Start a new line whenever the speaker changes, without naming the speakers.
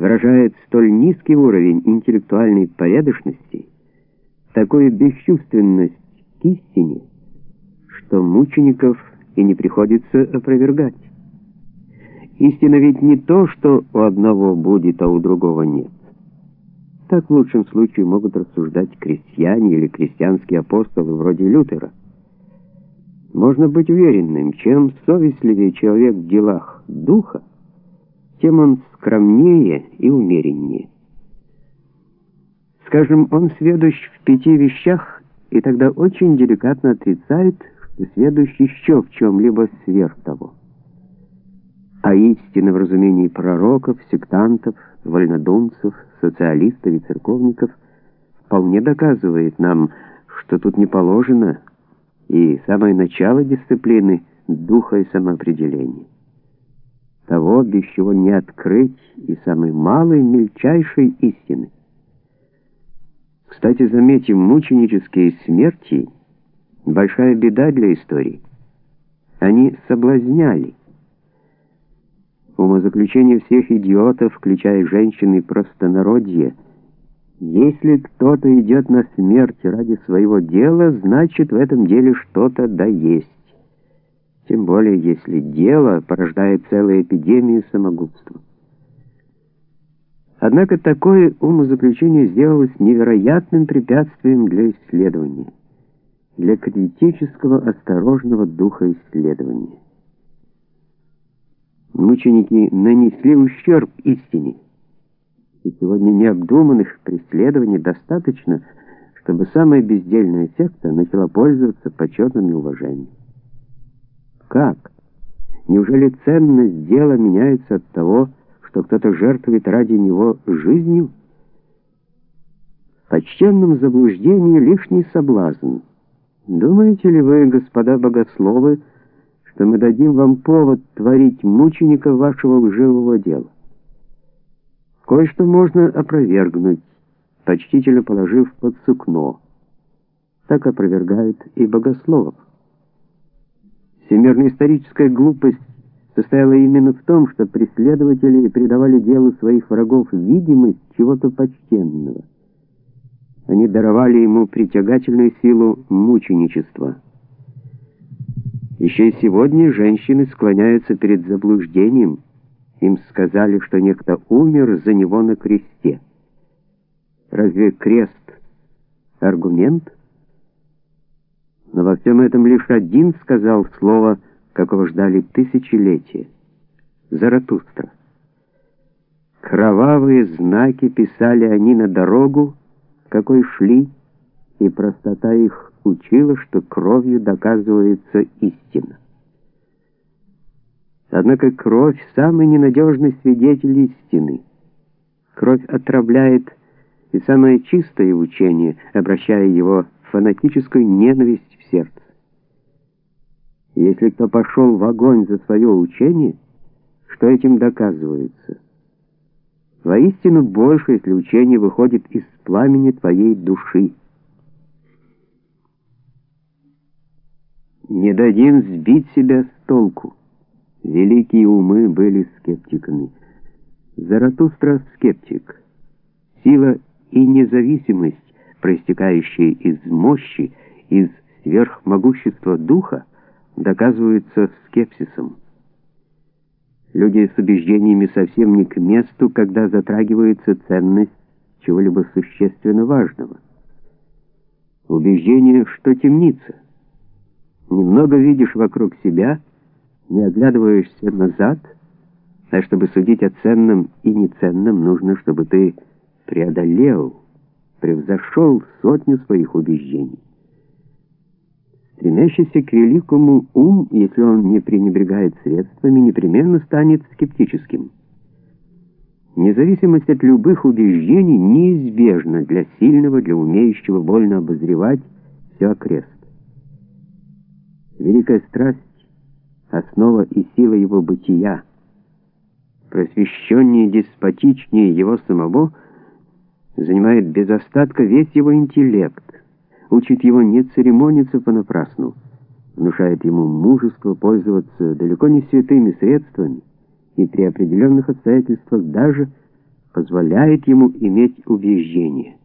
выражает столь низкий уровень интеллектуальной порядочности, такую бесчувственность к истине, что мучеников и не приходится опровергать. Истина ведь не то, что у одного будет, а у другого нет. Так в лучшем случае могут рассуждать крестьяне или крестьянские апостолы вроде Лютера. Можно быть уверенным, чем совестливее человек в делах духа, тем он скромнее и умереннее. Скажем, он сведущ в пяти вещах, и тогда очень деликатно отрицает, что сведущ еще в чем-либо сверх того. А истина в разумении пророков, сектантов, вольнодумцев, социалистов и церковников вполне доказывает нам, что тут не положено и самое начало дисциплины духа и самоопределения. Того, без чего не открыть и самой малой, мельчайшей истины. Кстати, заметим, мученические смерти — большая беда для истории. Они соблазняли. Умозаключение всех идиотов, включая женщин и простонародье, если кто-то идет на смерть ради своего дела, значит, в этом деле что-то да есть. Тем более, если дело порождает целую эпидемию самогубства. Однако такое умозаключение сделалось невероятным препятствием для исследования, для критического осторожного духа исследования. Мученики нанесли ущерб истине, и сегодня необдуманных преследований достаточно, чтобы самая бездельная секта начала пользоваться почетом и уважением. Как? Неужели ценность дела меняется от того, что кто-то жертвует ради него жизнью? В почтенном заблуждении лишний соблазн. Думаете ли вы, господа богословы, что мы дадим вам повод творить мучеников вашего лживого дела? Кое-что можно опровергнуть, почтительно положив под сукно. Так опровергают и богословов. Всемирная историческая глупость состояла именно в том, что преследователи придавали делу своих врагов видимость чего-то почтенного. Они даровали ему притягательную силу мученичества. Еще и сегодня женщины склоняются перед заблуждением. Им сказали, что некто умер за него на кресте. Разве крест — аргумент? Всем этом лишь один сказал слово какого ждали тысячелетия. Заратустра. Кровавые знаки писали они на дорогу, какой шли, и простота их учила, что кровью доказывается истина. Однако кровь — самый ненадежный свидетель истины. Кровь отравляет и самое чистое учение, обращая его фанатическую ненависть в сердце. Если кто пошел в огонь за свое учение, что этим доказывается? Воистину больше, если учение выходит из пламени твоей души. Не дадим сбить себя с толку. Великие умы были скептиками. Заратустра — скептик. Сила и независимость, проистекающие из мощи, из сверхмогущества духа, доказываются скепсисом. Люди с убеждениями совсем не к месту, когда затрагивается ценность чего-либо существенно важного. Убеждение, что темница. Немного видишь вокруг себя, не оглядываешься назад, а чтобы судить о ценном и неценном, нужно, чтобы ты преодолел, превзошел сотню своих убеждений. Стремящийся к великому ум, если он не пренебрегает средствами, непременно станет скептическим. Независимость от любых убеждений неизбежна для сильного, для умеющего вольно обозревать все окрест. Великая страсть — основа и сила его бытия. Просвещеннее, деспотичнее его самого занимает без остатка весь его интеллект — учит его не церемониться понапрасну, внушает ему мужество пользоваться далеко не святыми средствами и при определенных обстоятельствах даже позволяет ему иметь убеждение.